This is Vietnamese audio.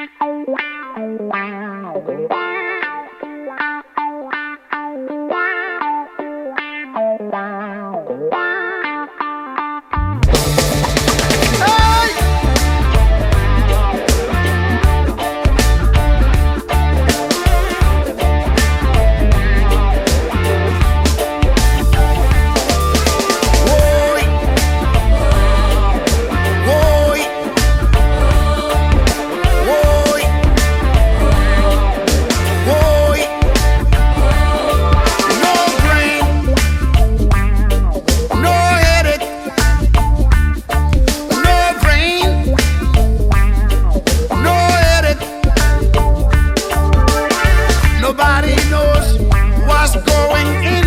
Wow. going in.